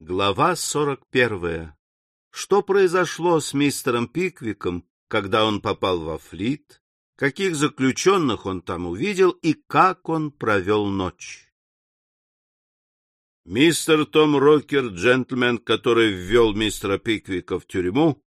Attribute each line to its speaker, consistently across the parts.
Speaker 1: Глава сорок первая. Что произошло с мистером Пиквиком, когда он попал во флит, каких заключенных он там увидел и как он провел ночь? Мистер Том Рокер, джентльмен, который ввел мистера Пиквика в тюрьму,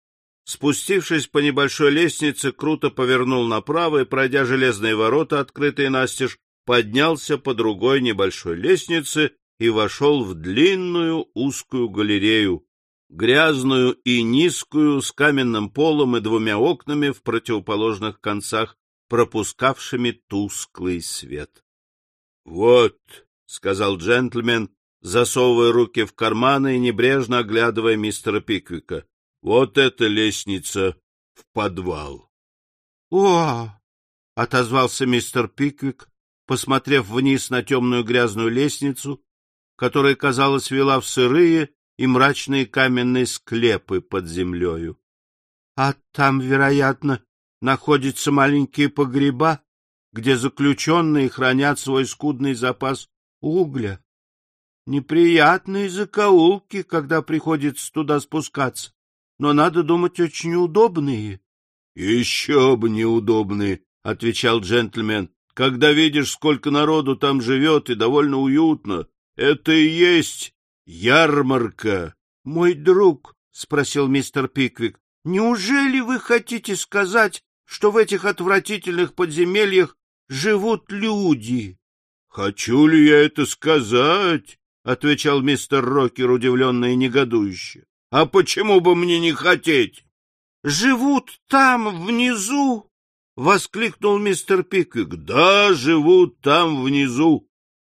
Speaker 1: спустившись по небольшой лестнице, круто повернул направо и, пройдя железные ворота, открытые настежь, поднялся по другой небольшой лестнице и вошел в длинную узкую галерею, грязную и низкую, с каменным полом и двумя окнами в противоположных концах, пропускавшими тусклый свет. — Вот, — сказал джентльмен, засовывая руки в карманы и небрежно оглядывая мистера Пиквика, — вот эта лестница в подвал. — О! — отозвался мистер Пиквик, посмотрев вниз на темную грязную лестницу, которая, казалось, вела в сырые и мрачные каменные склепы под землею. А там, вероятно, находятся маленькие погреба, где заключенные хранят свой скудный запас угля. Неприятные закоулки, когда приходится туда спускаться, но, надо думать, очень удобные. — Еще бы неудобные, — отвечал джентльмен, — когда видишь, сколько народу там живет и довольно уютно. Это и есть ярмарка. — Мой друг, — спросил мистер Пиквик, — неужели вы хотите сказать, что в этих отвратительных подземельях живут люди? — Хочу ли я это сказать? — отвечал мистер Рокер, удивленно и негодующе. — А почему бы мне не хотеть? — Живут там, внизу? — воскликнул мистер Пиквик. — Да, живут там, внизу,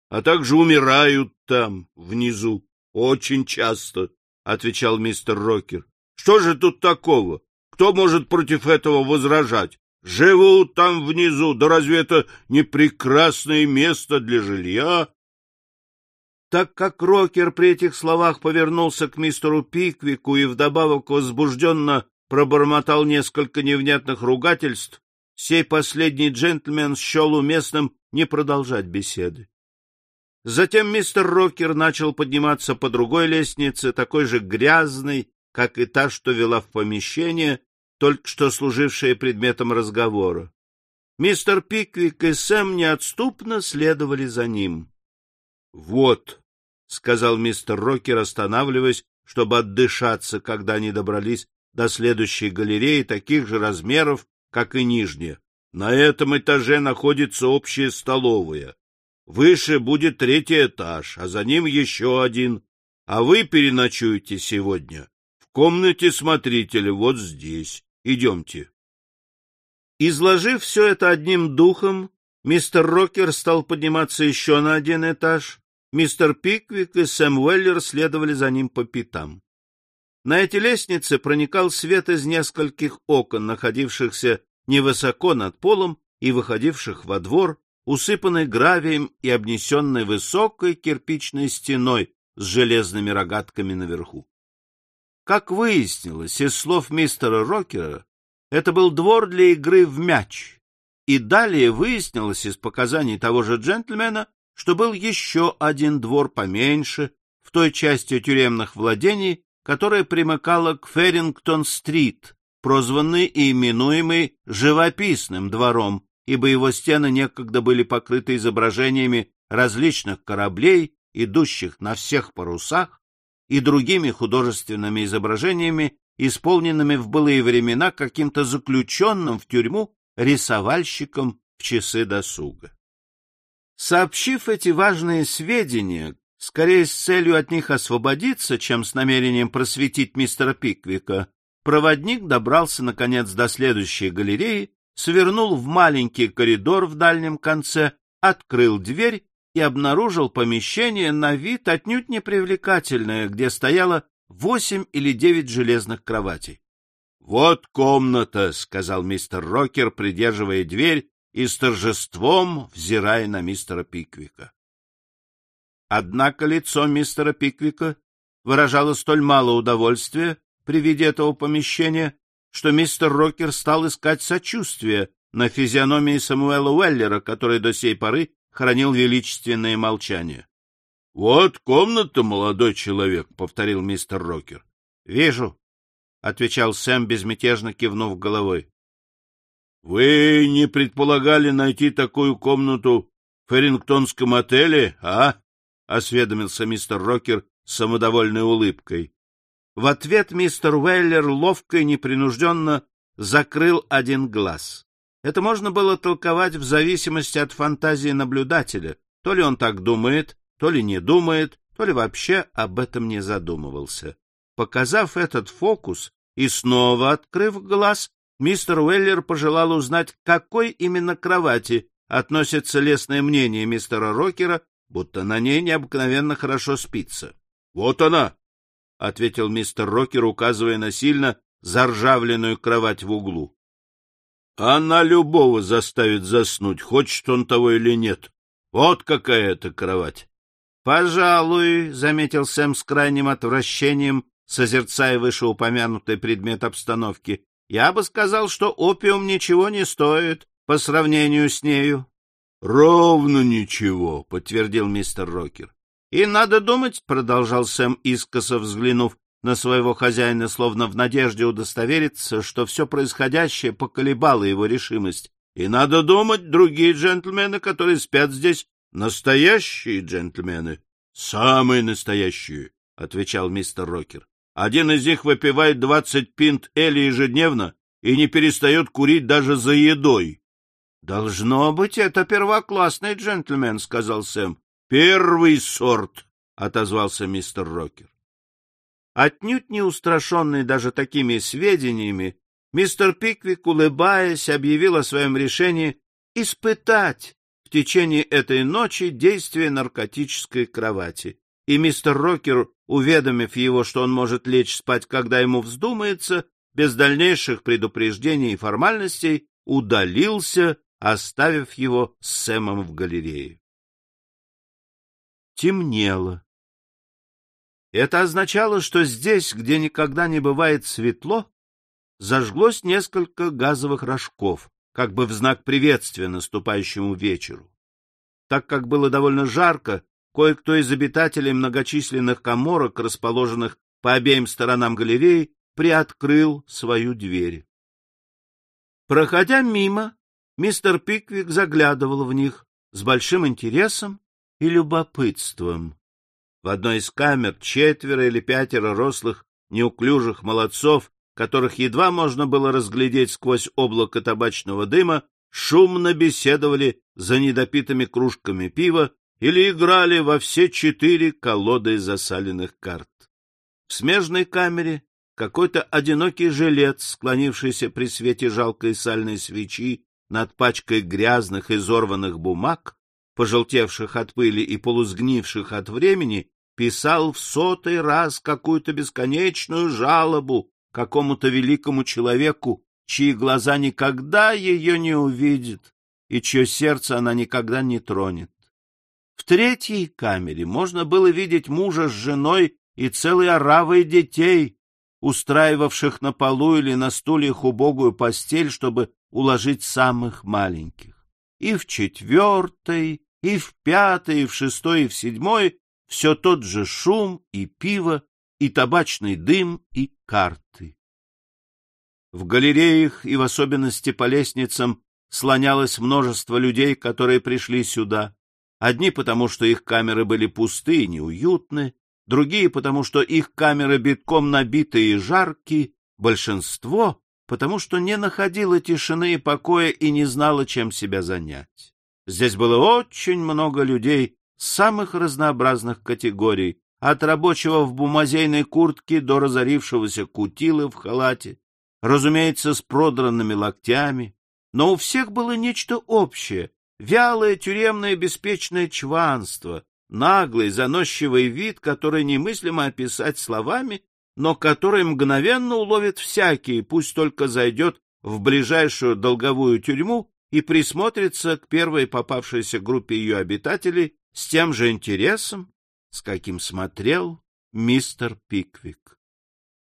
Speaker 1: а также умирают там, внизу, очень часто, — отвечал мистер Рокер. — Что же тут такого? Кто может против этого возражать? Живут там внизу, да разве это не прекрасное место для жилья? Так как Рокер при этих словах повернулся к мистеру Пиквику и вдобавок возбужденно пробормотал несколько невнятных ругательств, сей последний джентльмен счел уместным не продолжать беседы. Затем мистер Рокер начал подниматься по другой лестнице, такой же грязной, как и та, что вела в помещение, только что служившее предметом разговора. Мистер Пиквик и Сэм неотступно следовали за ним. — Вот, — сказал мистер Рокер, останавливаясь, чтобы отдышаться, когда они добрались до следующей галереи таких же размеров, как и нижняя. На этом этаже находится общая столовая. Выше будет третий этаж, а за ним еще один. А вы переночуете сегодня в комнате смотрителя вот здесь. Идемте. Изложив все это одним духом, мистер Рокер стал подниматься еще на один этаж. Мистер Пиквик и Сэм Уэллер следовали за ним по пятам. На эти лестницы проникал свет из нескольких окон, находившихся невысоко над полом и выходивших во двор, усыпанной гравием и обнесенной высокой кирпичной стеной с железными рогатками наверху. Как выяснилось из слов мистера Рокера, это был двор для игры в мяч, и далее выяснилось из показаний того же джентльмена, что был еще один двор поменьше в той части тюремных владений, которая примыкала к Феррингтон-стрит, прозванный и именуемый «живописным двором», ибо его стены некогда были покрыты изображениями различных кораблей, идущих на всех парусах, и другими художественными изображениями, исполненными в былые времена каким-то заключенным в тюрьму рисовальщиком в часы досуга. Сообщив эти важные сведения, скорее с целью от них освободиться, чем с намерением просветить мистера Пиквика, проводник добрался, наконец, до следующей галереи, свернул в маленький коридор в дальнем конце, открыл дверь и обнаружил помещение на вид отнюдь непривлекательное, где стояло восемь или девять железных кроватей. — Вот комната, — сказал мистер Рокер, придерживая дверь и с торжеством взирая на мистера Пиквика. Однако лицо мистера Пиквика выражало столь мало удовольствия при виде этого помещения, что мистер Рокер стал искать сочувствие на физиономии Самуэла Уэллера, который до сей поры хранил величественное молчание. — Вот комната, молодой человек, — повторил мистер Рокер.
Speaker 2: — Вижу, — отвечал Сэм, безмятежно кивнув головой.
Speaker 1: — Вы не предполагали найти такую комнату в Ферингтонском отеле, а? — осведомился мистер Рокер с самодовольной улыбкой.
Speaker 2: В ответ мистер Уэллер ловко и непринужденно закрыл один глаз. Это можно было толковать в зависимости от фантазии наблюдателя. То ли он так думает, то ли не думает, то ли вообще об этом не задумывался. Показав этот фокус и снова открыв глаз, мистер Уэллер пожелал узнать, к какой именно кровати относится лестное мнение мистера Рокера, будто на ней необыкновенно хорошо спится.
Speaker 1: — Вот она! — ответил мистер Рокер, указывая на сильно заржавленную кровать в углу. — Она любого заставит заснуть, хочет он того или нет. Вот какая это кровать!
Speaker 2: — Пожалуй, — заметил Сэм с крайним отвращением, созерцая вышеупомянутый предмет обстановки, — я бы сказал, что опиум ничего не стоит по сравнению с нею.
Speaker 1: — Ровно ничего, — подтвердил мистер Рокер.
Speaker 2: — И надо думать, — продолжал Сэм, искоса взглянув на своего хозяина, словно в надежде удостовериться, что все происходящее поколебало его решимость. И надо думать, другие джентльмены, которые спят здесь, Настоящие джентльмены? Самые настоящие, отвечал мистер Рокер. Один из них выпивает двадцать пинт эли ежедневно и не перестает курить даже за едой. Должно быть, это первоклассный джентльмен, сказал Сэм. Первый сорт, отозвался мистер Рокер. Отнюдь не устрашенный даже такими сведениями, мистер Пиквик, улыбаясь, объявил о своем решении испытать в течение этой ночи действие наркотической кровати, и мистер Рокер, уведомив его, что он может лечь спать, когда ему вздумается, без дальнейших предупреждений и формальностей, удалился, оставив его с Сэмом в галерее. Темнело. Это означало, что здесь, где никогда не бывает светло, зажглось несколько газовых рожков, как бы в знак приветствия наступающему вечеру. Так как было довольно жарко, кое-кто из обитателей многочисленных коморок, расположенных по обеим сторонам галереи, приоткрыл свою дверь. Проходя мимо, мистер Пиквик заглядывал в них с большим интересом и любопытством. В одной из камер четверо или пятеро рослых неуклюжих молодцов которых едва можно было разглядеть сквозь облако табачного дыма, шумно беседовали за недопитыми кружками пива или играли во все четыре колоды засаленных карт. В смежной камере какой-то одинокий жилец, склонившийся при свете жалкой сальной свечи над пачкой грязных изорванных бумаг, пожелтевших от пыли и полусгнивших от времени, писал в сотый раз какую-то бесконечную жалобу какому-то великому человеку, чьи глаза никогда ее не увидят и чье сердце она никогда не тронет. В третьей камере можно было видеть мужа с женой и целой оравой детей, устраивавших на полу или на стульях убогую постель, чтобы уложить самых маленьких. И в четвертой, и в пятой, и в шестой, и в седьмой все тот же шум и пиво, и табачный дым, и карты. В галереях и в особенности по лестницам слонялось множество людей, которые пришли сюда. Одни потому, что их камеры были пусты и неуютны, другие потому, что их камеры битком набиты и жаркие, большинство потому, что не находило тишины и покоя и не знало, чем себя занять. Здесь было очень много людей самых разнообразных категорий, от рабочего в бумазейной куртке до разорившегося кутилы в халате, разумеется, с продранными локтями, но у всех было нечто общее — вялое тюремное беспечное чванство, наглый, заносчивый вид, который немыслимо описать словами, но который мгновенно уловит всякий, пусть только зайдет в ближайшую долговую тюрьму и присмотрится к первой попавшейся группе ее обитателей с тем же интересом, с каким смотрел мистер Пиквик.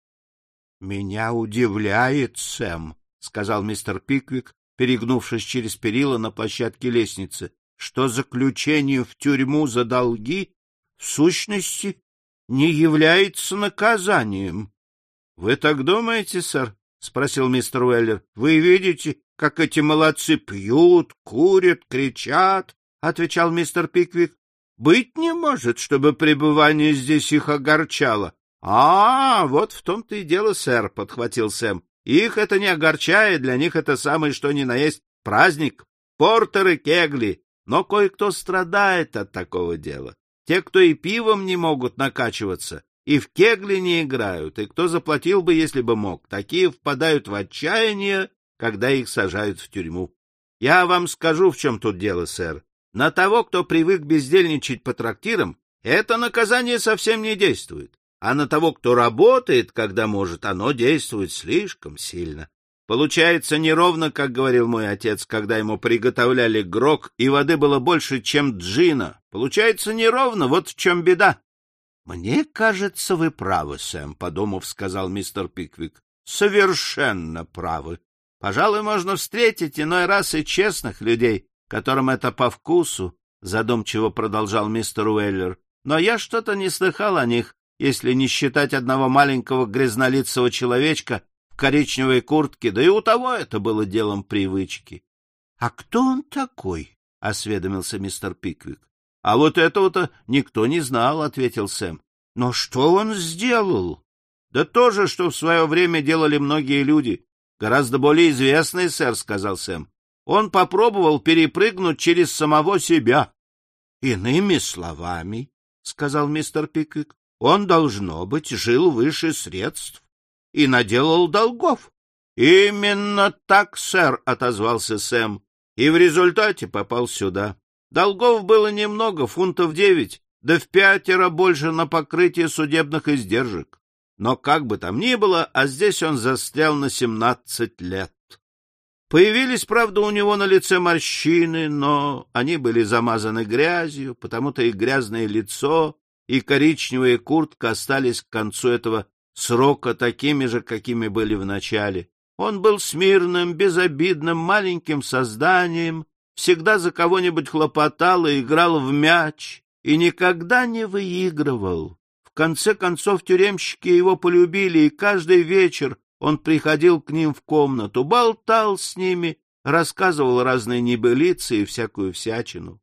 Speaker 2: — Меня удивляет, Сэм, — сказал мистер Пиквик, перегнувшись через перила на площадке лестницы, — что заключение в тюрьму за долги в сущности не является наказанием. — Вы так думаете, сэр? — спросил мистер Уэллер. — Вы видите, как эти молодцы пьют, курят, кричат, — отвечал мистер Пиквик. — Быть не может, чтобы пребывание здесь их огорчало. — А, вот в том-то и дело, сэр, — подхватил Сэм. — Их это не огорчает, для них это самое что ни на есть праздник. Портеры, кегли. Но кое-кто страдает от такого дела. Те, кто и пивом не могут накачиваться, и в кегли не играют, и кто заплатил бы, если бы мог, такие впадают в отчаяние, когда их сажают в тюрьму. Я вам скажу, в чем тут дело, сэр. На того, кто привык бездельничать по трактирам, это наказание совсем не действует, а на того, кто работает, когда может, оно действует слишком сильно. Получается неровно, как говорил мой отец, когда ему приготовляли грок, и воды было больше, чем джина. Получается неровно, вот в чем беда. — Мне кажется, вы правы, Сэм, — подумав, сказал мистер Пиквик. — Совершенно правы. Пожалуй, можно встретить иной раз и честных людей, которым это по вкусу, — задумчиво продолжал мистер Уэллер. Но я что-то не слыхал о них, если не считать одного маленького грязнолицего человечка в коричневой куртке, да и у того это было делом привычки. — А кто он такой? — осведомился мистер Пиквик. — А вот этого-то никто не знал, — ответил Сэм. — Но что он сделал? — Да то же, что в свое время делали многие люди. Гораздо более известные, сэр, — сказал Сэм. Он попробовал перепрыгнуть через самого себя. — Иными словами, — сказал мистер Пиквик, — он, должно быть, жил выше средств и наделал долгов. — Именно так, сэр, — отозвался Сэм, — и в результате попал сюда. Долгов было немного, фунтов девять, да в пятеро больше на покрытие судебных издержек. Но как бы там ни было, а здесь он застрял на семнадцать лет. Появились, правда, у него на лице морщины, но они были замазаны грязью, потому-то и грязное лицо, и коричневая куртка остались к концу этого срока такими же, какими были в начале. Он был смирным, безобидным, маленьким созданием, всегда за кого-нибудь хлопотал и играл в мяч, и никогда не выигрывал. Конце концов тюремщики его полюбили, и каждый вечер он приходил к ним в комнату, болтал с ними, рассказывал разные небылицы и всякую всячину.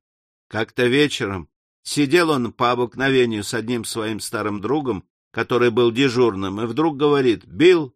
Speaker 2: Как-то вечером сидел он по обыкновению с одним своим старым другом, который был дежурным, и вдруг говорит, «Билл,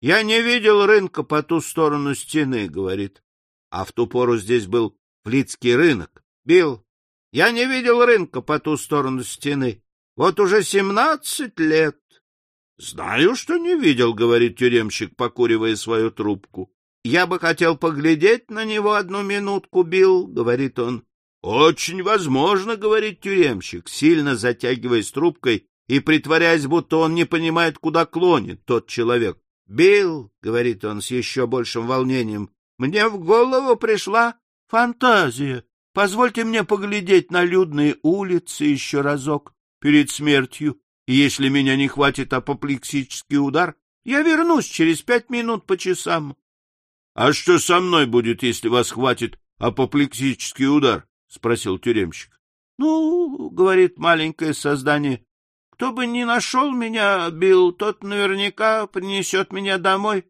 Speaker 2: я не видел рынка по ту сторону стены», — говорит а в ту пору здесь был Флицкий рынок. Бил, я не видел рынка по ту сторону стены. Вот уже семнадцать лет. — Знаю, что не видел, — говорит тюремщик, покуривая свою трубку. — Я бы хотел поглядеть на него одну минутку, Бил, говорит он. — Очень возможно, — говорит тюремщик, сильно затягиваясь трубкой и притворяясь, будто он не понимает, куда клонит тот человек. — Бил, говорит он с еще большим волнением, мне в голову пришла фантазия. Позвольте мне поглядеть на людные улицы еще разок перед смертью, и если меня не хватит апоплексический удар, я вернусь через пять минут по часам. — А что со мной будет, если вас хватит апоплексический удар? — спросил тюремщик. — Ну, — говорит маленькое создание, — кто бы ни нашел меня, Билл, тот наверняка принесет меня домой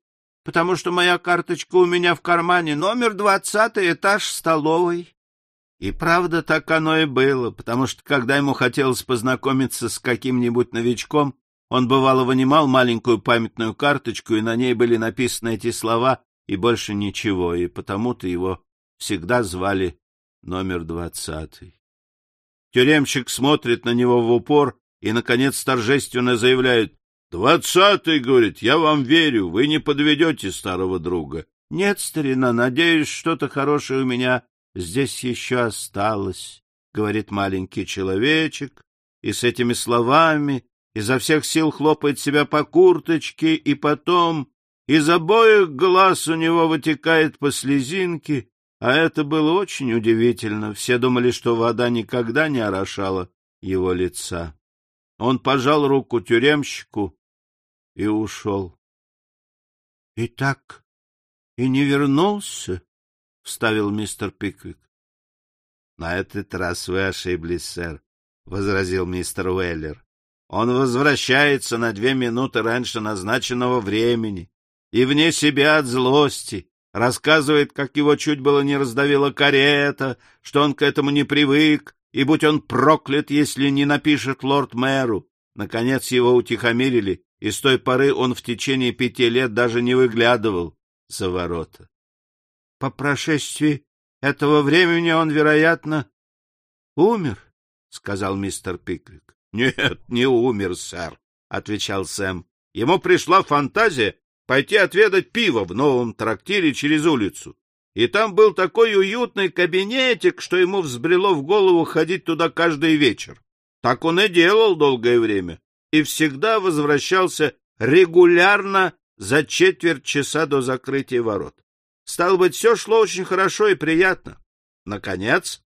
Speaker 2: потому что моя карточка у меня в кармане, номер двадцатый, этаж столовой. И правда так оно и было, потому что, когда ему хотелось познакомиться с каким-нибудь новичком, он бывало вынимал маленькую памятную карточку, и на ней были написаны эти слова, и больше ничего, и потому-то его всегда звали номер двадцатый. Тюремщик смотрит на него в упор и, наконец, торжественно заявляет Двадцатый, говорит, я вам верю, вы не подведете старого друга. Нет, старина, надеюсь, что-то хорошее у меня здесь еще осталось, говорит маленький человечек, и с этими словами изо всех сил хлопает себя по курточке, и потом из обоих глаз у него вытекает по слезинке, а это было очень удивительно. Все думали, что вода никогда не орошала его лица. Он пожал руку тюремщику и ушел. — И так и не вернулся? — вставил мистер Пиквик. — На этот раз вы ошиблись, сэр. возразил мистер Уэллер. Он возвращается на две минуты раньше назначенного времени и вне себя от злости рассказывает, как его чуть было не раздавила карета, что он к этому не привык, и будь он проклят, если не напишет лорд-мэру. Наконец его утихомирили, и с той поры он в течение пяти лет даже не выглядывал за ворота. По прошествии этого времени он, вероятно, умер, — сказал мистер Пиквик. — Нет, не умер, сэр, — отвечал Сэм. Ему пришла фантазия пойти отведать пиво в новом трактире через улицу. И там был такой уютный кабинетик, что ему взбрело в голову ходить туда каждый вечер. Так он и делал долгое время, и всегда возвращался регулярно за четверть часа до закрытия ворот. Стало быть, все шло очень хорошо и приятно. Наконец,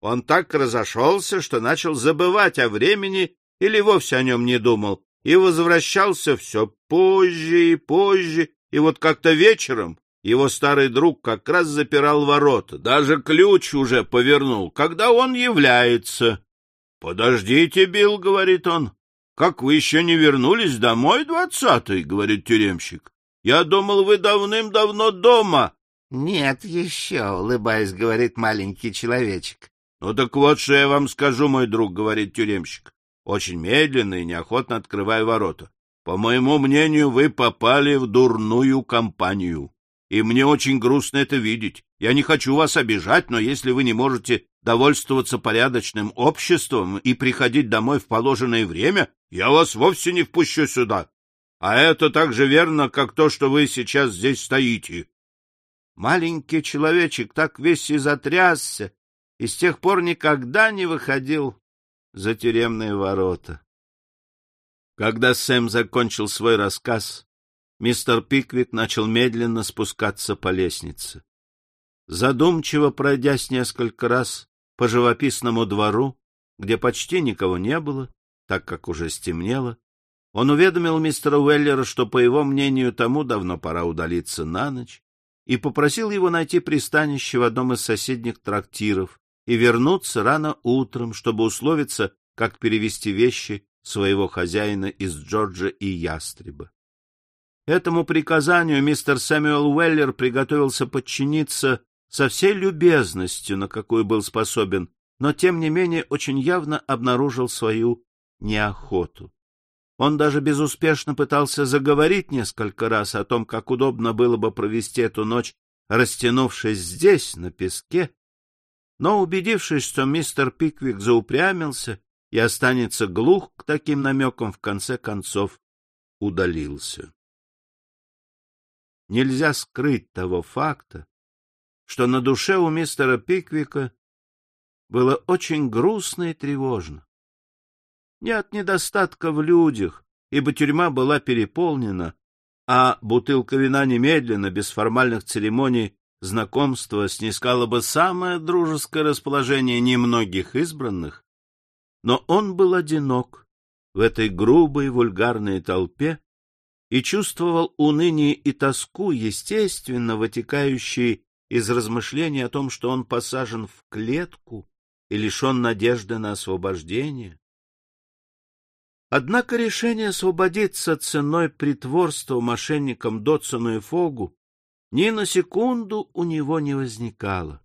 Speaker 2: он так разошелся, что начал забывать о времени или вовсе о нем не думал, и возвращался все позже и позже, и вот как-то вечером его старый друг как раз запирал ворота, даже ключ уже повернул, когда он является. — Подождите, Билл, — говорит он, — как вы еще не вернулись домой, двадцатый, — говорит тюремщик. Я думал, вы давным-давно дома.
Speaker 3: — Нет еще, — улыбаясь, говорит маленький человечек.
Speaker 2: — Ну так вот, что я вам скажу, мой друг, — говорит тюремщик, очень медленно и неохотно открывая ворота. По моему мнению, вы попали в дурную компанию. И мне очень грустно это видеть. Я не хочу вас обижать, но если вы не можете довольствоваться порядочным обществом и приходить домой в положенное время, я вас вовсе не впущу сюда. А это так же верно, как то, что вы сейчас здесь стоите. Маленький человечек так весь и затрясся, и с тех пор никогда не выходил за тюремные ворота. Когда Сэм закончил свой рассказ, мистер Пиквик начал медленно спускаться по лестнице. Задумчиво пройдясь несколько раз по живописному двору, где почти никого не было, так как уже стемнело, он уведомил мистера Уэллера, что, по его мнению, тому давно пора удалиться на ночь, и попросил его найти пристанище в одном из соседних трактиров и вернуться рано утром, чтобы условиться, как перевести вещи своего хозяина из Джорджа и Ястреба. Этому приказанию мистер Сэмюэл Уэллер приготовился подчиниться со всей любезностью, на какую был способен, но тем не менее очень явно обнаружил свою неохоту. Он даже безуспешно пытался заговорить несколько раз о том, как удобно было бы провести эту ночь, растянувшись здесь, на песке, но, убедившись, что мистер Пиквик заупрямился и останется глух к таким намекам, в конце концов удалился. Нельзя скрыть того факта, что на душе у мистера Пиквика было очень грустно и тревожно не от недостатка в людях, ибо тюрьма была переполнена, а бутылка вина немедленно, без формальных церемоний, знакомства снискала бы самое дружеское расположение немногих избранных, но он был одинок в этой грубой вульгарной толпе и чувствовал уныние и тоску, естественно, вытекающие из размышлений о том, что он посажен в клетку и лишен надежды на освобождение. Однако решение освободиться ценой притворства мошенникам Дотсону и Фогу ни на секунду у него не возникало.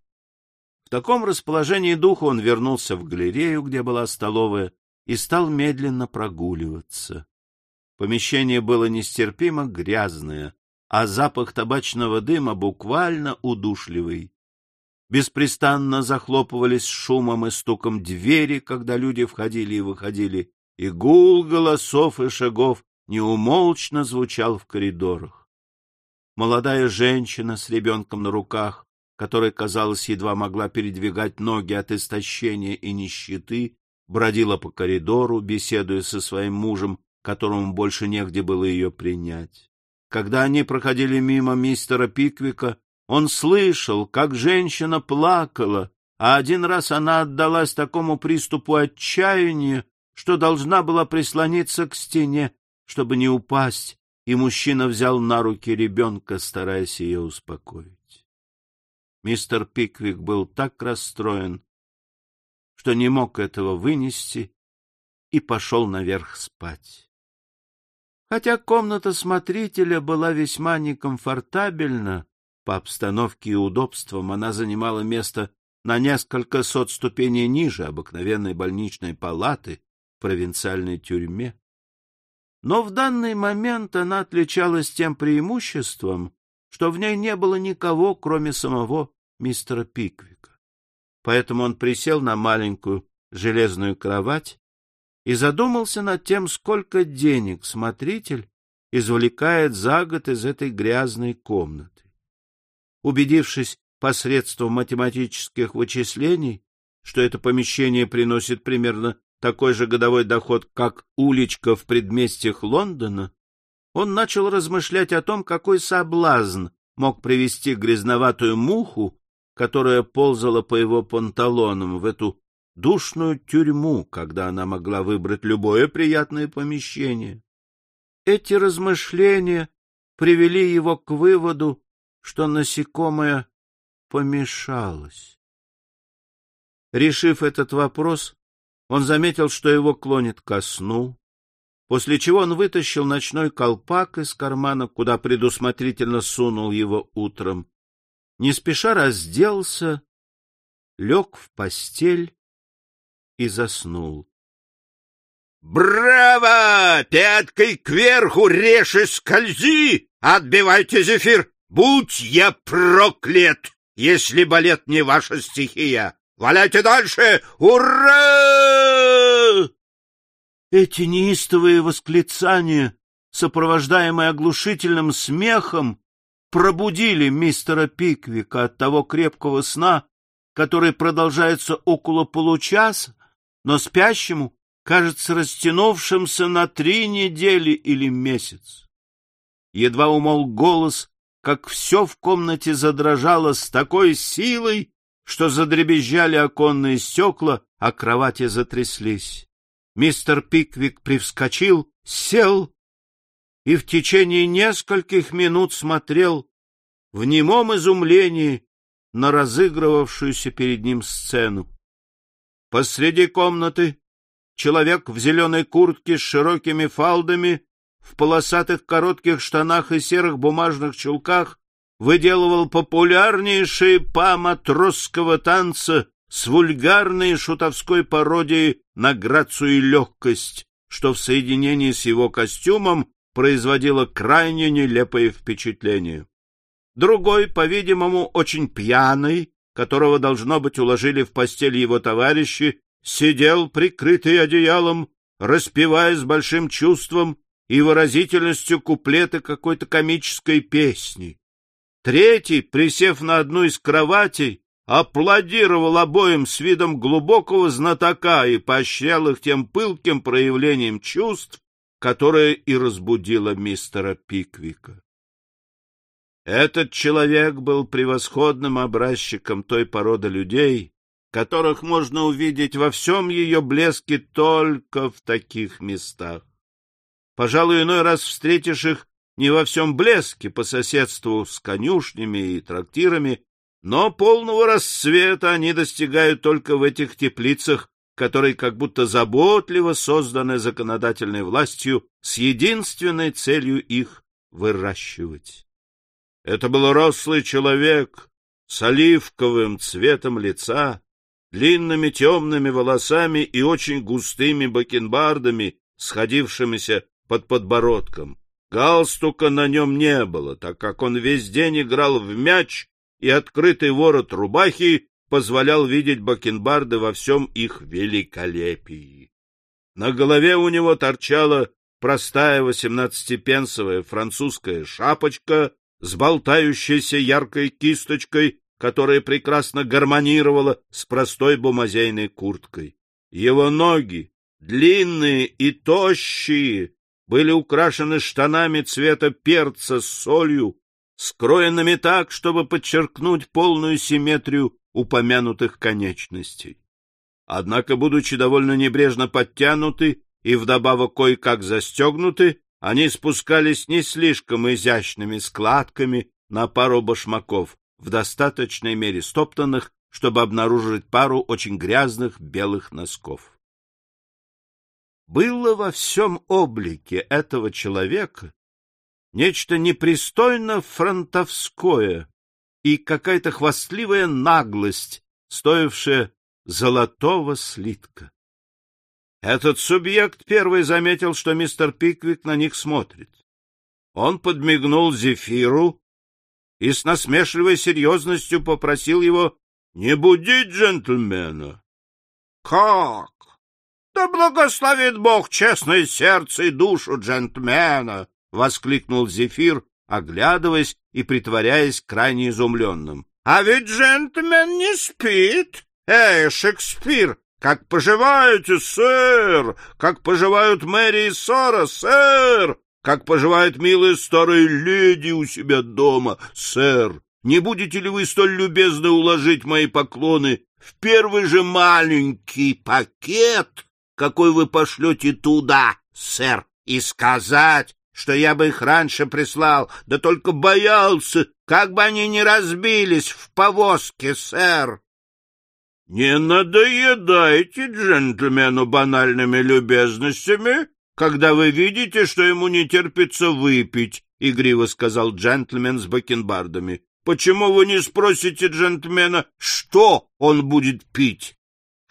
Speaker 2: В таком расположении духа он вернулся в галерею, где была столовая, и стал медленно прогуливаться. Помещение было нестерпимо грязное, а запах табачного дыма буквально удушливый. Беспрестанно захлопывались шумом и стуком двери, когда люди входили и выходили, и гул голосов и шагов неумолчно звучал в коридорах. Молодая женщина с ребенком на руках, которая, казалось, едва могла передвигать ноги от истощения и нищеты, бродила по коридору, беседуя со своим мужем, которому больше негде было ее принять. Когда они проходили мимо мистера Пиквика, он слышал, как женщина плакала, а один раз она отдалась такому приступу отчаяния, что должна была прислониться к стене, чтобы не упасть, и мужчина взял на руки ребенка, стараясь ее успокоить. Мистер Пиквик был так расстроен, что не мог этого вынести, и пошел наверх спать. Хотя комната смотрителя была весьма некомфортабельна, по обстановке и удобствам она занимала место на несколько сот ступеней ниже обыкновенной больничной палаты провинциальной тюрьме. Но в данный момент она отличалась тем преимуществом, что в ней не было никого, кроме самого мистера Пиквика. Поэтому он присел на маленькую железную кровать и задумался над тем, сколько денег смотритель извлекает за год из этой грязной комнаты. Убедившись посредством математических вычислений, что это помещение приносит примерно такой же годовой доход, как уличка в предместьях Лондона, он начал размышлять о том, какой соблазн мог привести грязноватую муху, которая ползала по его панталонам в эту душную тюрьму, когда она могла выбрать любое приятное помещение. Эти размышления привели его к выводу, что насекомое помешалось. Решив этот вопрос, он заметил, что его клонит ко сну, после чего он вытащил ночной колпак из кармана, куда предусмотрительно сунул его утром, не спеша разделся, лег в постель и заснул.
Speaker 1: «Браво! Пяткой кверху режь и скользи! Отбивайте зефир! Будь я проклят, если балет не ваша стихия! Валяйте дальше! Ура!»
Speaker 2: Эти неистовые восклицания, сопровождаемые оглушительным смехом, пробудили мистера Пиквика от того крепкого сна, который продолжается около получаса, но спящему кажется растянувшимся на три недели или месяц. Едва умол голос, как все в комнате задрожало с такой силой, что задребезжали оконные стекла, а кровати затряслись. Мистер Пиквик привскочил, сел и в течение нескольких минут смотрел в немом изумлении на разыгрывавшуюся перед ним сцену. Посреди комнаты человек в зеленой куртке с широкими фалдами, в полосатых коротких штанах и серых бумажных чулках выделывал популярнейшие па матросского танца с вульгарной шутовской пародией на грацию и легкость, что в соединении с его костюмом производило крайне нелепое впечатление. Другой, по-видимому, очень пьяный, которого, должно быть, уложили в постель его товарищи, сидел, прикрытый одеялом, распевая с большим чувством и выразительностью куплеты какой-то комической песни. Третий, присев на одну из кроватей, аплодировал обоим с видом глубокого знатока и поощрял их тем пылким проявлением чувств, которое и разбудило мистера Пиквика. Этот человек был превосходным образчиком той породы людей, которых можно увидеть во всем ее блеске только в таких местах. Пожалуй, иной раз встретишь их не во всем блеске по соседству с конюшнями и трактирами, но полного расцвета они достигают только в этих теплицах, которые как будто заботливо созданы законодательной властью с единственной целью их выращивать. Это был рослый человек с оливковым цветом лица, длинными темными волосами и очень густыми бакенбардами, сходившимися под подбородком. Галстука на нем не было, так как он весь день играл в мяч, и открытый ворот рубахи позволял видеть бакенбарды во всем их великолепии. На голове у него торчала простая восемнадцатипенсовая французская шапочка с болтающейся яркой кисточкой, которая прекрасно гармонировала с простой бумазейной курткой. Его ноги, длинные и тощие, были украшены штанами цвета перца с солью, скроенными так, чтобы подчеркнуть полную симметрию упомянутых конечностей. Однако, будучи довольно небрежно подтянуты и вдобавок кое-как застегнуты, они спускались не слишком изящными складками на пару башмаков, в достаточной мере стоптанных чтобы обнаружить пару очень грязных белых носков. Было во всем облике этого человека нечто непристойно фронтовское и какая-то хвастливая наглость, стоившая золотого слитка. Этот субъект первый заметил, что мистер Пиквик на них смотрит. Он подмигнул Зефиру и с насмешливой серьезностью попросил его не будить джентльмена. — Как? Да благословит Бог честное сердце и душу джентльмена! — воскликнул Зефир, оглядываясь и притворяясь крайне изумленным. — А ведь джентльмен не спит! Эй, Шекспир, как поживаете, сэр? Как поживают Мэри и Сора, сэр? Как поживает милая старая леди у себя дома, сэр? Не будете ли вы столь любезны уложить мои поклоны в первый же маленький пакет, какой вы пошлете туда, сэр, и сказать, что я бы их раньше прислал, да только боялся, как бы они не разбились в повозке, сэр. — Не надоедайте джентльмену банальными любезностями, когда вы видите, что ему не терпится выпить, — игриво сказал джентльмен с бакенбардами. — Почему вы не спросите джентльмена, что он будет пить? —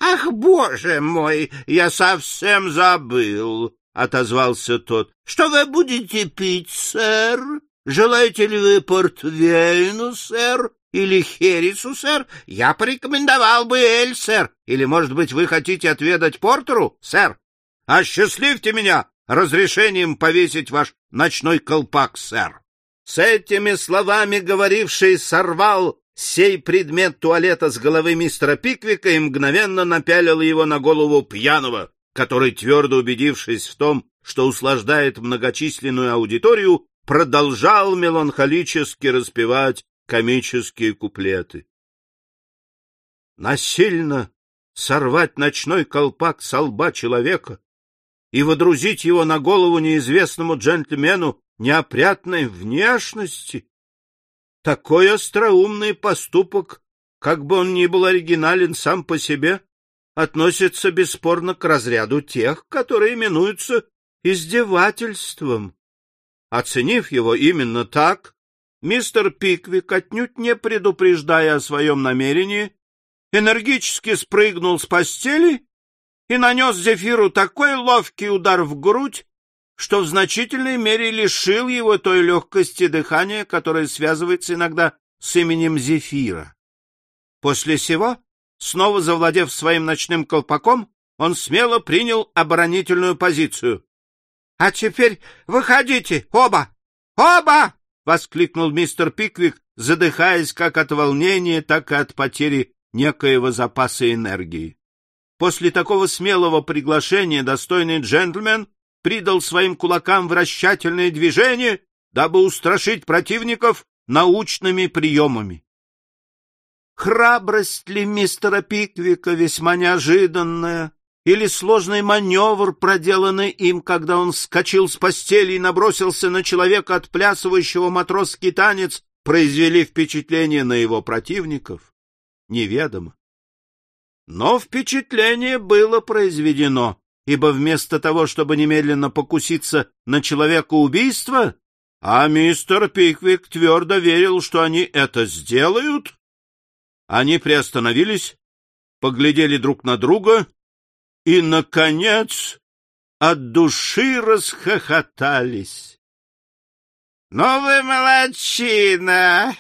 Speaker 2: Ах, боже мой, я совсем забыл, — отозвался тот. — Что вы будете пить, сэр? Желаете ли вы портвейну, сэр? Или хересу, сэр? Я порекомендовал бы эль, сэр. Или, может быть, вы хотите отведать портеру, сэр? Осчастливьте меня разрешением повесить ваш ночной колпак, сэр. С этими словами говоривший сорвал сей предмет туалета с головы мистера Пиквика и мгновенно напялил его на голову пьяного, который, твердо убедившись в том, что услаждает многочисленную аудиторию, продолжал меланхолически распевать комические куплеты. Насильно сорвать ночной колпак со лба человека и водрузить его на голову неизвестному джентльмену неопрятной внешности такой остроумный поступок, как бы он ни был оригинален сам по себе, относится бесспорно к разряду тех, которые именуются издевательством. Оценив его именно так, мистер Пиквик, отнюдь не предупреждая о своем намерении, энергически спрыгнул с постели и нанес Зефиру такой ловкий удар в грудь, что в значительной мере лишил его той легкости дыхания, которая связывается иногда с именем Зефира. После сего, снова завладев своим ночным колпаком, он смело принял оборонительную позицию. — А теперь выходите, оба! Оба! — воскликнул мистер Пиквик, задыхаясь как от волнения, так и от потери некоего запаса энергии. После такого смелого приглашения достойный джентльмен придал своим кулакам вращательное движение, дабы устрашить противников научными приемами. Храбрость ли мистера Пиквика весьма неожиданная, или сложный маневр, проделанный им, когда он вскочил с постели и набросился на человека, отплясывающего матросский танец, произвели впечатление на его противников, неведомо. Но впечатление было произведено, ибо вместо того, чтобы немедленно покуситься на человека убийства, а мистер Пиквик твердо верил, что они это сделают, они приостановились, поглядели друг на друга и, наконец, от души расхохотались. — Ну вы молодчина!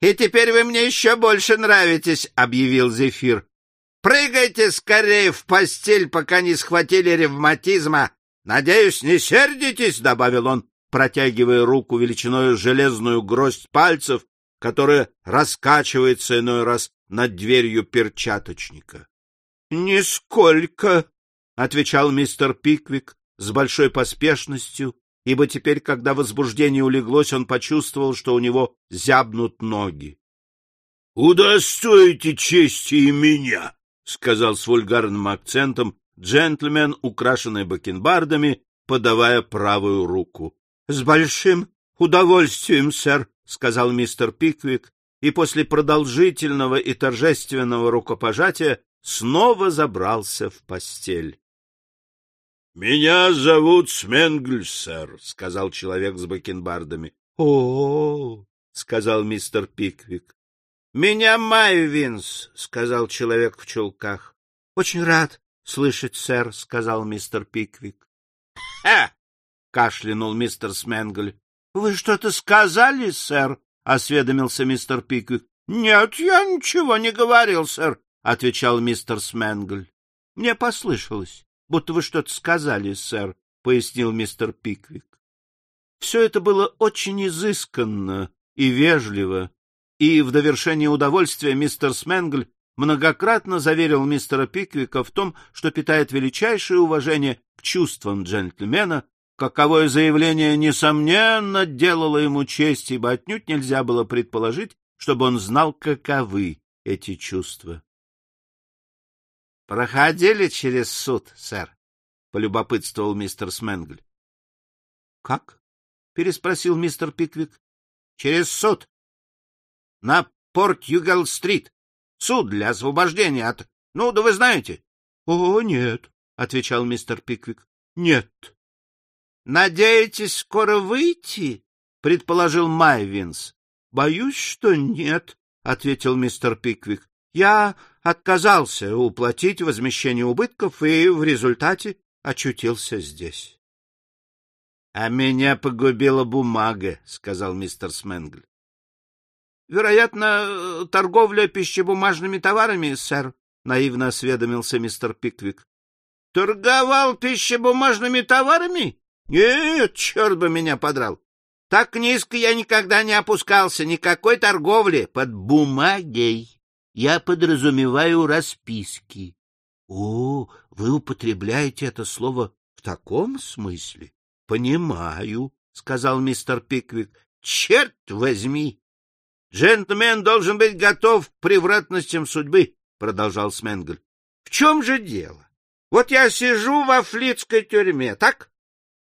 Speaker 2: И теперь вы мне еще больше нравитесь, — объявил Зефир. Прыгайте скорее в постель, пока не схватили ревматизма. Надеюсь, не сердитесь, — добавил он, протягивая руку величиной железную гроздь пальцев, которая раскачивается иной раз над дверью перчаточника. — Нисколько, — отвечал мистер Пиквик с большой поспешностью, ибо теперь, когда возбуждение улеглось, он почувствовал, что у него зябнут ноги. — Удостойте чести и меня! — сказал с вульгарным акцентом джентльмен, украшенный бакенбардами, подавая правую руку. — С большим удовольствием, сэр, — сказал мистер Пиквик, и после продолжительного и торжественного рукопожатия снова забрался в постель.
Speaker 1: — Меня зовут Сменгль, сэр, — сказал человек с бакенбардами.
Speaker 2: — О, — сказал мистер Пиквик. — Меня Майвинс, — сказал человек в чулках. — Очень рад слышать, сэр, — сказал мистер Пиквик. — Ха! — кашлянул мистер Сменгль. — Вы что-то сказали, сэр? — осведомился мистер Пиквик. — Нет, я ничего не говорил, сэр, — отвечал мистер Сменгль. — Мне послышалось, будто вы что-то сказали, сэр, — пояснил мистер Пиквик. Все это было очень изысканно и вежливо, и в довершение удовольствия мистер Сменгль многократно заверил мистера Пиквика в том, что питает величайшее уважение к чувствам джентльмена, каковое заявление, несомненно, делало ему честь, ибо отнюдь нельзя было предположить, чтобы он знал, каковы эти чувства. — Проходили через суд, сэр? — полюбопытствовал мистер Сменгль. — Как? — переспросил мистер Пиквик. — Через суд. На Порт-Югел-стрит. Суд для освобождения от... Ну, да вы знаете. — О, нет, — отвечал мистер Пиквик. — Нет. — Надеетесь скоро выйти? — предположил Майвинс. — Боюсь, что нет, — ответил мистер Пиквик. — Я отказался уплатить возмещение убытков и в результате очутился здесь. — А меня погубила бумага, — сказал мистер Сменгль. — Вероятно, торговля пищебумажными товарами, сэр, — наивно осведомился мистер Пиквик. — Торговал пищебумажными товарами? Нет, черт бы меня подрал. Так низко я никогда не опускался, никакой торговли под бумагой. Я подразумеваю расписки. О, вы употребляете это слово в таком смысле? Понимаю, сказал мистер Пиквик. Черт возьми! Джентльмен должен быть готов к превратностям судьбы, продолжал Сменгль. В чем же дело? Вот я сижу во флицкой тюрьме, так?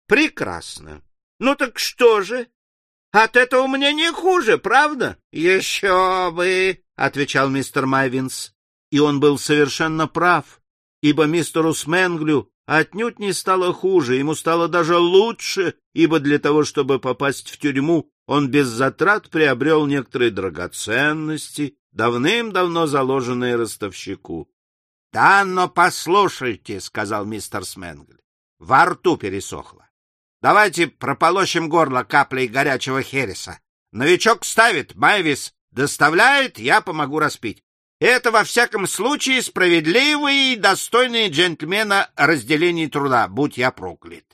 Speaker 2: Прекрасно. Ну так что же? От этого мне не хуже, правда? Еще бы, отвечал мистер Майвинс. И он был совершенно прав, ибо мистеру Сменглю отнюдь не стало хуже, ему стало даже лучше, ибо для того, чтобы попасть в тюрьму, он без затрат приобрел некоторые драгоценности, давным-давно заложенные ростовщику. — Да, но послушайте, — сказал мистер Сменгль, — во рту пересохло. Давайте прополощем горло каплей горячего хереса. Новичок ставит, Майвис доставляет, я помогу распить. Это, во всяком случае, справедливый и достойный джентльмена разделение труда, будь я проклят.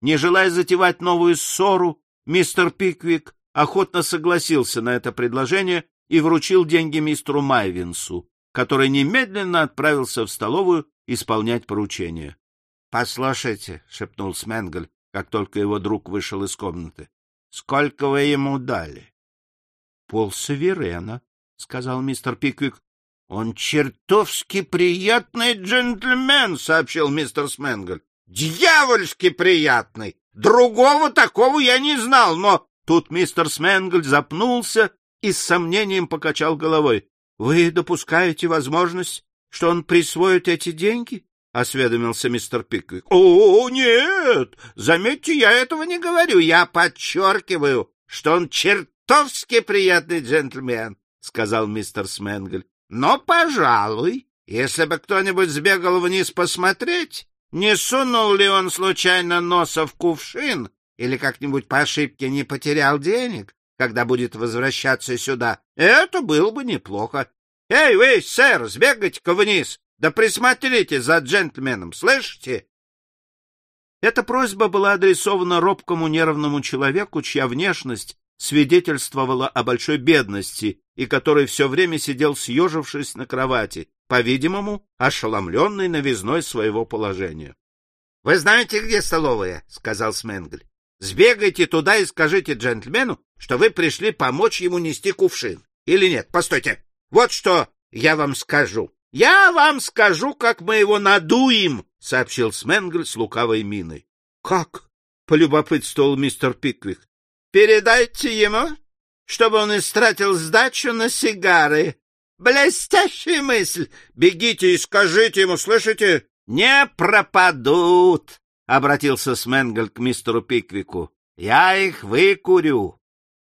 Speaker 2: Не желая затевать новую ссору, мистер Пиквик охотно согласился на это предложение и вручил деньги мистеру Майвинсу, который немедленно отправился в столовую исполнять поручение. — Послушайте, — шепнул Сменгль, как только его друг вышел из комнаты. — Сколько вы ему дали? — Пол саверена, — сказал мистер Пиквик. — Он чертовски приятный джентльмен, — сообщил мистер Сменгль. — Дьявольски приятный! Другого такого я не знал, но... Тут мистер Сменгль запнулся и с сомнением покачал головой. — Вы допускаете возможность, что он присвоит эти деньги? осведомился мистер Пиквик. — О, нет! Заметьте, я этого не говорю. Я подчеркиваю, что он чертовски приятный джентльмен, — сказал мистер Сменгль. — Но, пожалуй, если бы кто-нибудь сбегал вниз посмотреть, не сунул ли он случайно носа в кувшин или как-нибудь по ошибке не потерял денег, когда будет возвращаться сюда, это было бы неплохо. — Эй, вы, сэр, сбегайте-ка вниз! Да присмотрите за джентльменом, слышите? Эта просьба была адресована робкому нервному человеку, чья внешность свидетельствовала о большой бедности и который все время сидел съежившись на кровати, по-видимому, ошеломленный новизной своего положения. — Вы знаете, где столовая? — сказал Сменгль. — Сбегайте туда и скажите джентльмену, что вы пришли помочь ему нести кувшин. Или нет? Постойте. Вот что я вам скажу. — Я вам скажу, как мы его надуем, — сообщил Сменгль с лукавой миной. — Как? — полюбопытствовал мистер Пиквик. — Передайте ему,
Speaker 3: чтобы он истратил сдачу на сигары. Блестящая мысль!
Speaker 1: Бегите и скажите ему, слышите?
Speaker 3: Не пропадут, — обратился Сменгель к мистеру Пиквику. Я их выкурю.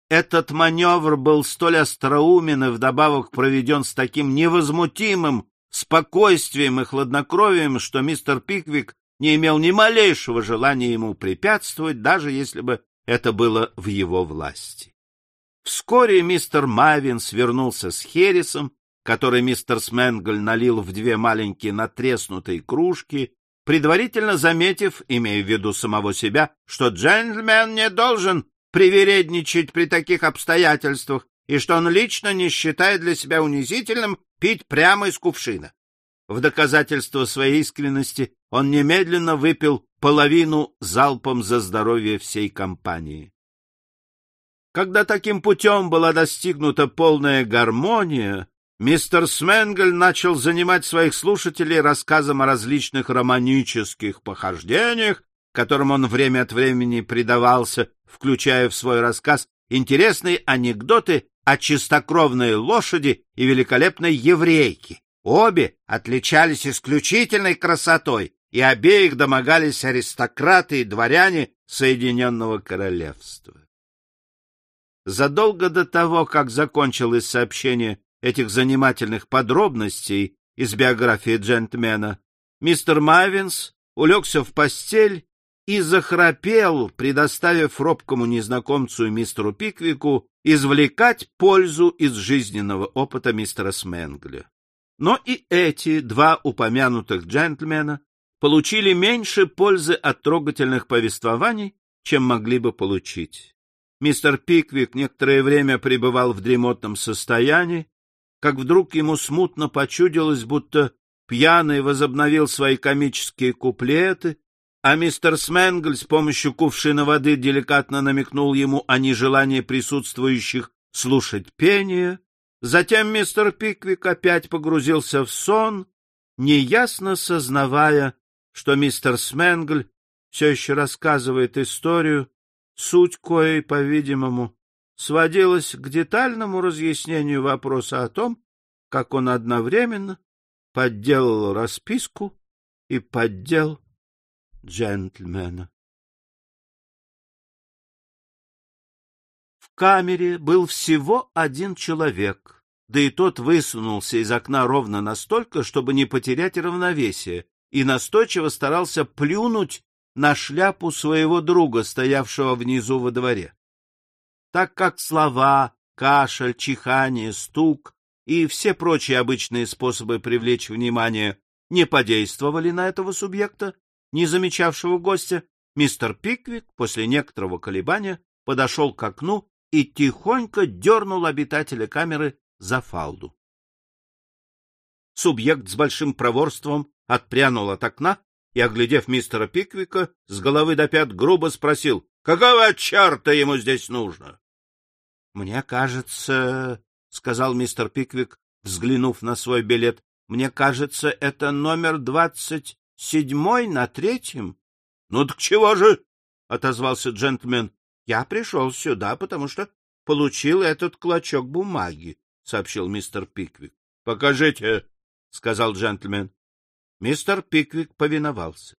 Speaker 3: Этот маневр был столь остроумен и вдобавок проведен с таким невозмутимым спокойствием и хладнокровием, что мистер Пиквик не имел ни малейшего желания ему препятствовать, даже если бы это было в его власти. Вскоре мистер Мавин свернулся с Хересом, который мистер Сменгль налил в две маленькие натреснутые кружки, предварительно заметив, имея в виду самого себя, что джентльмен не должен привередничать при таких обстоятельствах и что он лично не считает для себя унизительным пить прямо из кувшина. В доказательство своей искренности он немедленно выпил половину залпом за здоровье всей компании. Когда таким путем была достигнута полная гармония, мистер Сменгель начал занимать своих слушателей рассказом о различных романических похождениях, которым он время от времени предавался, включая в свой рассказ интересные анекдоты о чистокровной лошади и великолепной еврейке. Обе отличались исключительной красотой, и обеих домогались аристократы и дворяне Соединенного Королевства. Задолго до того, как закончилось сообщение этих занимательных подробностей из биографии джентльмена, мистер Мавинс улегся в постель и захрапел, предоставив робкому незнакомцу мистеру Пиквику извлекать пользу из жизненного опыта мистера Сменгля. Но и эти два упомянутых джентльмена получили меньше пользы от трогательных повествований, чем могли бы получить. Мистер Пиквик некоторое время пребывал в дремотном состоянии, как вдруг ему смутно почудилось, будто пьяный возобновил свои комические куплеты, а мистер Сменгль с помощью кувшина воды деликатно намекнул ему о нежелании присутствующих слушать пение. Затем мистер Пиквик опять погрузился в сон, неясно сознавая, что мистер Сменгль все еще рассказывает историю, суть коей, по-видимому, сводилась к детальному разъяснению вопроса о том, как он одновременно подделал расписку и поддел джентльмена. В камере был всего один человек, да и тот высунулся из окна ровно настолько, чтобы не потерять равновесие, и настойчиво старался плюнуть на шляпу своего друга, стоявшего внизу во дворе. Так как слова, кашель, чихание, стук и все прочие обычные способы привлечь внимание не подействовали на этого субъекта, не замечавшего гостя, мистер Пиквик после некоторого колебания подошел к окну и тихонько дернул обитателя камеры за фалду. Субъект с большим проворством отпрянул от окна и, оглядев мистера Пиквика, с головы до пят грубо спросил, «Какого черта ему здесь нужно?» «Мне кажется, — сказал мистер Пиквик, взглянув на свой билет, — мне кажется, это номер двадцать седьмой на третьем. — Ну так чего же? — отозвался джентльмен. — Я пришел сюда, потому что получил этот клочок бумаги, — сообщил мистер Пиквик. — Покажите, — сказал джентльмен. Мистер Пиквик повиновался.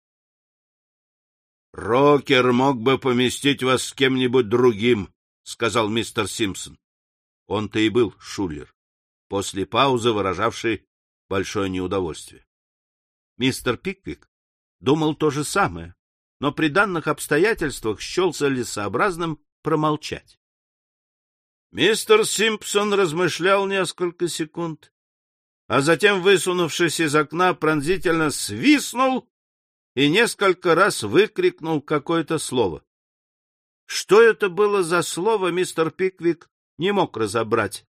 Speaker 3: — Рокер мог бы поместить вас с кем-нибудь другим, — сказал мистер Симпсон. Он-то и был Шулер, после паузы выражавший большое неудовольствие. Мистер Пиквик думал то же самое, но при данных обстоятельствах счел целесообразным промолчать. Мистер Симпсон размышлял несколько секунд, а затем, высунувшись из окна, пронзительно свистнул и несколько раз выкрикнул какое-то слово. Что это было за слово, мистер Пиквик не мог разобрать,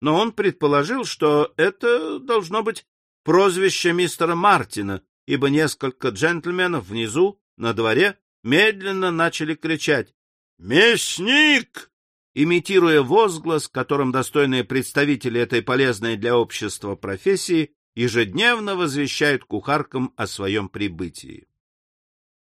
Speaker 3: но он предположил, что это должно быть прозвище мистера Мартина, ибо несколько джентльменов внизу, на дворе, медленно начали кричать «Мясник!» имитируя возглас, которым достойные представители этой полезной для общества профессии ежедневно возвещают кухаркам о своем прибытии.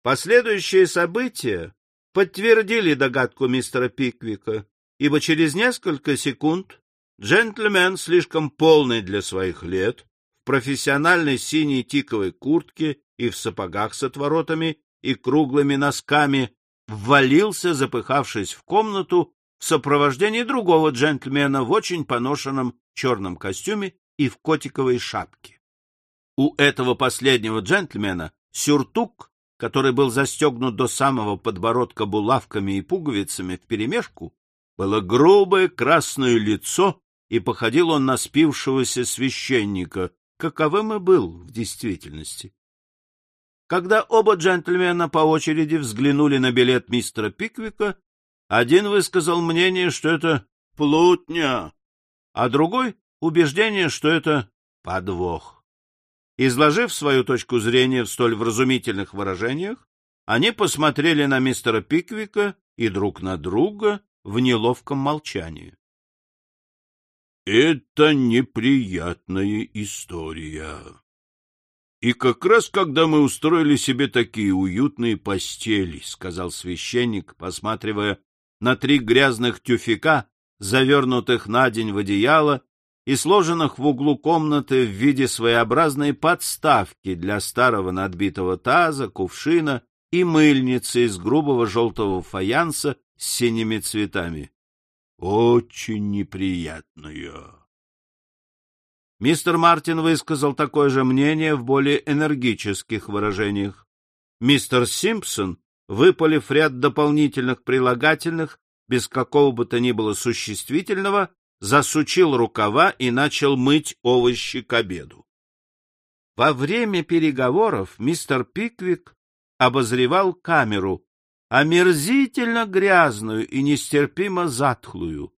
Speaker 3: Последующие события подтвердили догадку мистера Пиквика, ибо через несколько секунд джентльмен, слишком полный для своих лет, в профессиональной синей тиковой куртке и в сапогах с отворотами и круглыми носками, ввалился, запыхавшись в комнату, в сопровождении другого джентльмена в очень поношенном черном костюме и в котиковой шапке. У этого последнего джентльмена сюртук, который был застегнут до самого подбородка булавками и пуговицами вперемешку, было грубое красное лицо, и походил он на спившегося священника, каковым и был в действительности. Когда оба джентльмена по очереди взглянули на билет мистера Пиквика, один высказал мнение, что это плутня, а другой — убеждение, что это подвох. Изложив свою точку зрения в столь вразумительных выражениях, они посмотрели на мистера Пиквика и друг на друга в неловком молчании.
Speaker 1: — Это неприятная история, и как раз когда мы устроили себе такие уютные постели, — сказал священник, посматривая на три грязных тюфяка, завернутых на день в одеяло и сложенных в углу комнаты в виде своеобразной подставки для старого надбитого таза, кувшина и мыльницы из грубого желтого фаянса с синими цветами. Очень неприятная.
Speaker 3: Мистер Мартин высказал такое же мнение в более энергических выражениях. Мистер Симпсон, выпалив ряд дополнительных прилагательных, без какого бы то ни было существительного, засучил рукава и начал мыть овощи к обеду. Во время переговоров мистер Пиквик обозревал камеру, омерзительно грязную и нестерпимо затхлую.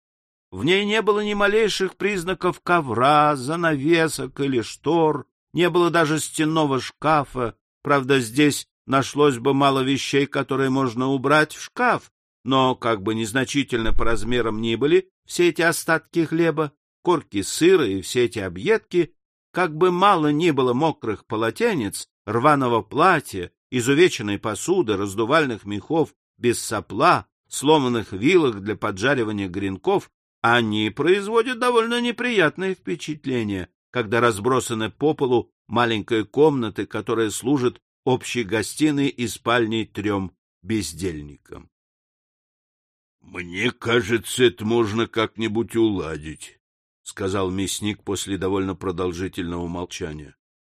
Speaker 3: В ней не было ни малейших признаков ковра, занавесок или штор, не было даже стенного шкафа. Правда, здесь нашлось бы мало вещей, которые можно убрать в шкаф, но, как бы незначительно по размерам ни были все эти остатки хлеба, корки сыра и все эти объедки, как бы мало ни было мокрых полотенец, рваного платья, изувеченной посуды, раздувальных мехов без сопла, сломанных вилок для поджаривания гренков, они производят довольно неприятное впечатление, когда разбросаны по полу маленькой комнаты, которая служит общей гостиной и спальней трем бездельникам.
Speaker 1: — Мне кажется, это можно как-нибудь уладить, — сказал мясник после довольно продолжительного молчания.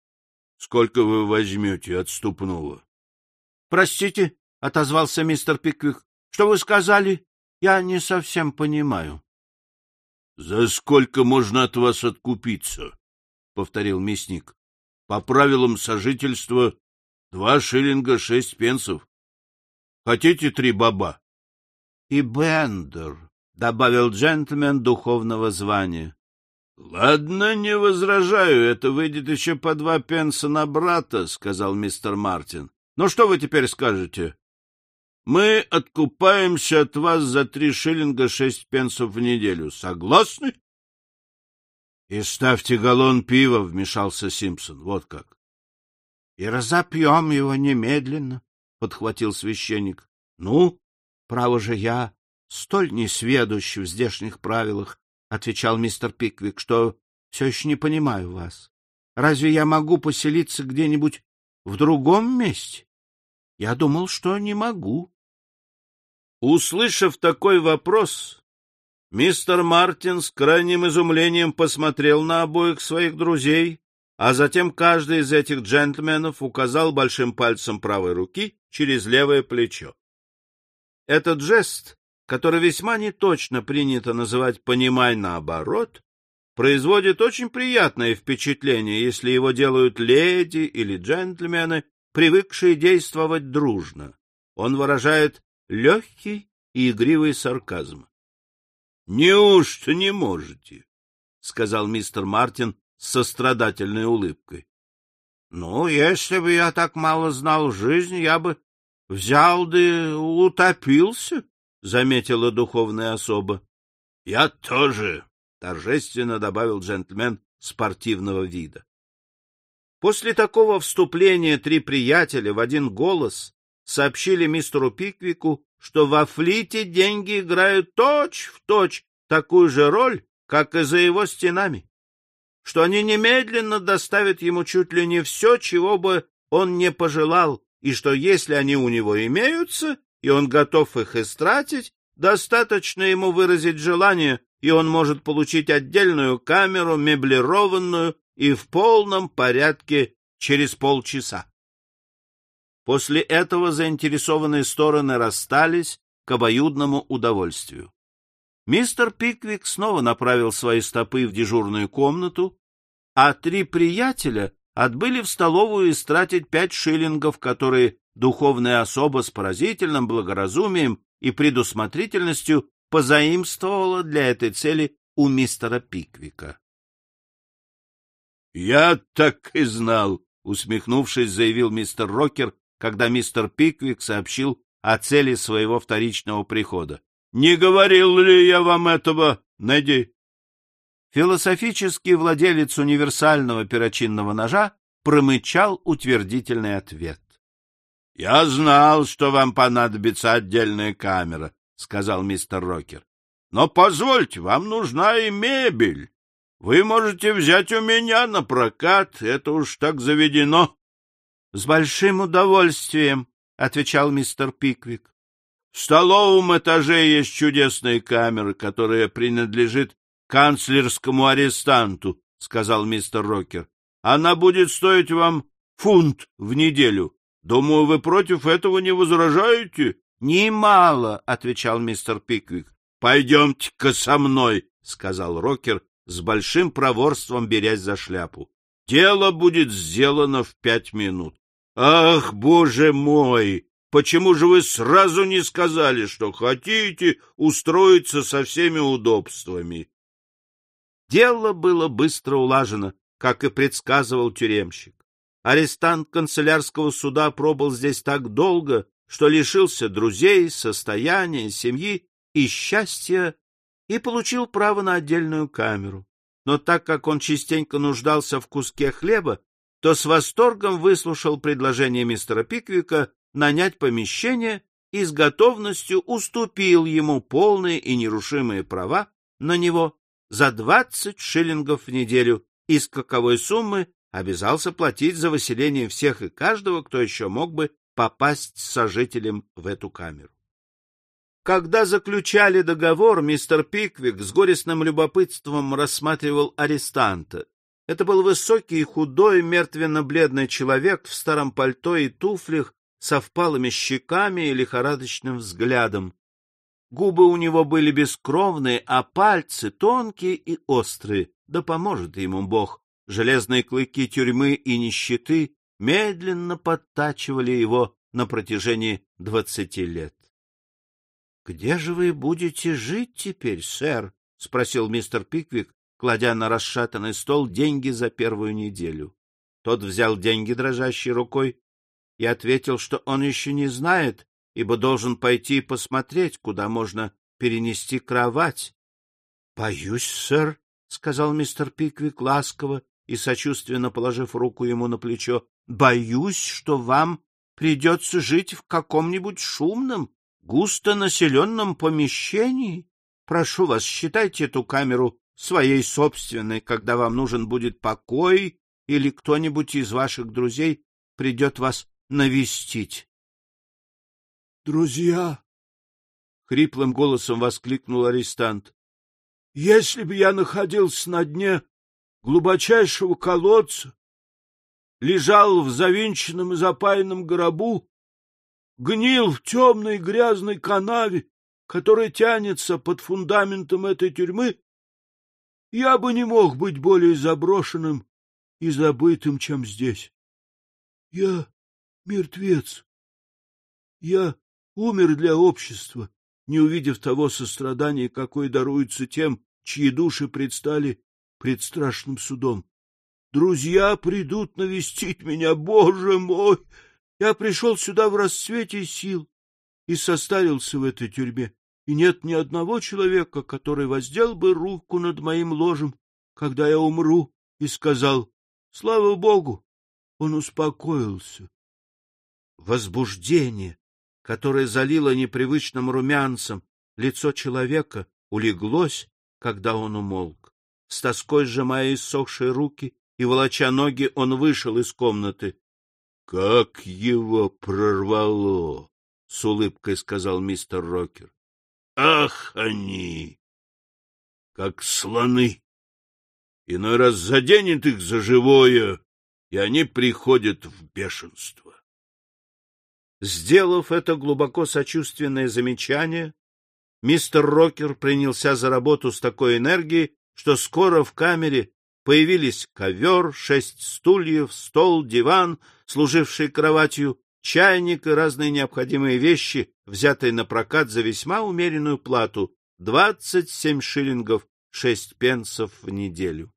Speaker 1: — Сколько вы возьмете отступного?
Speaker 3: — Простите, — отозвался мистер Пиквик, — что вы сказали? Я не совсем понимаю.
Speaker 1: — За сколько можно от вас откупиться? — повторил мясник. — По правилам сожительства два шиллинга шесть пенсов. Хотите три баба?
Speaker 3: — И Бендер, — добавил джентльмен духовного звания.
Speaker 1: — Ладно, не возражаю, это выйдет еще по два пенса на брата, — сказал мистер Мартин. — Ну что вы теперь скажете? Мы откупаемся от вас за три шиллинга шесть пенсов в неделю. Согласны? — И ставьте галлон пива, — вмешался Симпсон. Вот как.
Speaker 3: — И разопьем его немедленно, — подхватил священник. — Ну, право же я столь несведущ в здешних правилах, — отвечал мистер Пиквик, — что все еще не понимаю вас. Разве я могу поселиться где-нибудь в другом месте? Я думал, что не могу.
Speaker 1: Услышав такой вопрос, мистер Мартин с крайним изумлением посмотрел на обоих своих друзей, а затем каждый из этих джентльменов указал большим пальцем правой руки через левое плечо. Этот жест, который весьма неточно принято называть «понимай наоборот», производит очень приятное впечатление, если его делают леди или джентльмены, привыкшие действовать дружно. Он выражает легкий и игривый сарказм. — Неужто не можете? — сказал мистер Мартин с сострадательной улыбкой.
Speaker 3: — Ну, если бы я так мало знал жизнь, я бы взял да утопился, — заметила духовная особа.
Speaker 1: — Я тоже, — торжественно добавил джентльмен спортивного вида.
Speaker 3: После такого вступления три приятеля в один голос сообщили мистеру Пиквику что во флите деньги играют точь-в-точь точь такую же роль, как и за его стенами, что они немедленно доставят ему чуть ли не все, чего бы он не пожелал, и что если они у него имеются, и он готов их истратить, достаточно ему выразить желание, и он может получить отдельную камеру, меблированную и в полном порядке через полчаса. После этого заинтересованные стороны расстались к обоюдному удовольствию. Мистер Пиквик снова направил свои стопы в дежурную комнату, а три приятеля отбыли в столовую истратить пять шиллингов, которые духовная особа с поразительным благоразумием и предусмотрительностью позаимствовала для этой цели у мистера Пиквика.
Speaker 1: — Я так и знал, — усмехнувшись, заявил мистер Рокер, когда мистер Пиквик сообщил о цели своего вторичного прихода. — Не говорил ли я вам этого, Нэдди?
Speaker 3: Философический владелец универсального перочинного ножа промычал утвердительный ответ.
Speaker 1: — Я знал, что вам понадобится отдельная камера, — сказал мистер Рокер. — Но позвольте, вам нужна и мебель. Вы можете взять у меня на прокат, это уж так заведено.
Speaker 3: — С большим удовольствием, — отвечал мистер Пиквик.
Speaker 1: — В столовом этаже есть чудесная камера, которая принадлежит канцлерскому арестанту, — сказал мистер Рокер. — Она будет стоить вам фунт в неделю. Думаю, вы против этого не возражаете?
Speaker 3: — Немало, — отвечал мистер Пиквик.
Speaker 1: — Пойдемте-ка со мной, — сказал Рокер, с большим проворством берясь за шляпу. — Дело будет сделано в пять минут. — Ах, боже мой! Почему же вы сразу не сказали, что хотите устроиться со всеми удобствами?
Speaker 3: Дело было быстро улажено, как и предсказывал тюремщик. Арестант канцелярского суда пробыл здесь так долго, что лишился друзей, состояния, семьи и счастья и получил право на отдельную камеру. Но так как он частенько нуждался в куске хлеба, то с восторгом выслушал предложение мистера Пиквика нанять помещение и с готовностью уступил ему полные и нерушимые права на него за двадцать шиллингов в неделю, из каковой суммы обязался платить за выселение всех и каждого, кто еще мог бы попасть сожителем в эту камеру. Когда заключали договор, мистер Пиквик с горестным любопытством рассматривал арестанта. Это был высокий, худой, мертвенно-бледный человек в старом пальто и туфлях со впалыми щеками и лихорадочным взглядом. Губы у него были бескровные, а пальцы тонкие и острые. Да поможет ему Бог. Железные клыки тюрьмы и нищеты медленно подтачивали его на протяжении двадцати лет. — Где же вы будете жить теперь, сэр? — спросил мистер Пиквик, кладя на расшатанный стол деньги за первую неделю. Тот взял деньги дрожащей рукой и ответил, что он еще не знает, ибо должен пойти посмотреть, куда можно перенести кровать. — Боюсь, сэр, — сказал мистер Пиквик ласково и сочувственно положив руку ему на плечо, Боюсь, что вам придется жить в каком-нибудь шумном, густонаселенном помещении. Прошу вас, считайте эту камеру своей собственной, когда вам нужен будет покой или кто-нибудь из ваших друзей придет вас навестить. — Друзья! — хриплым голосом воскликнул арестант. — Если бы я находился на дне глубочайшего колодца, лежал в завинченном и запаянном гробу, гнил в темной грязной канаве, которая тянется под фундаментом этой тюрьмы, я бы не мог быть более заброшенным и забытым, чем здесь. Я мертвец. Я умер для общества, не увидев того сострадания, какое даруется тем, чьи души предстали пред страшным судом. Друзья придут навестить меня, боже мой! Я пришел сюда в расцвете сил и состарился в этой тюрьме, и нет ни одного человека, который воздел бы руку над моим ложем, когда я умру, и сказал, слава Богу, он успокоился. Возбуждение, которое залило непривычным румянцем. Лицо человека улеглось, когда он умолк. С тоской сжимая иссохшие руки и волоча ноги, он вышел из комнаты.
Speaker 1: — Как его прорвало! — с улыбкой сказал мистер Рокер. — Ах, они! Как слоны! Иной раз заденет их за живое, и они приходят в бешенство.
Speaker 3: Сделав это глубоко сочувственное замечание, мистер Рокер принялся за работу с такой энергией, что скоро в камере появились ковер, шесть стульев, стол, диван, служивший кроватью, чайник и разные необходимые вещи, взятые на прокат за весьма умеренную плату — двадцать семь шиллингов шесть пенсов в неделю.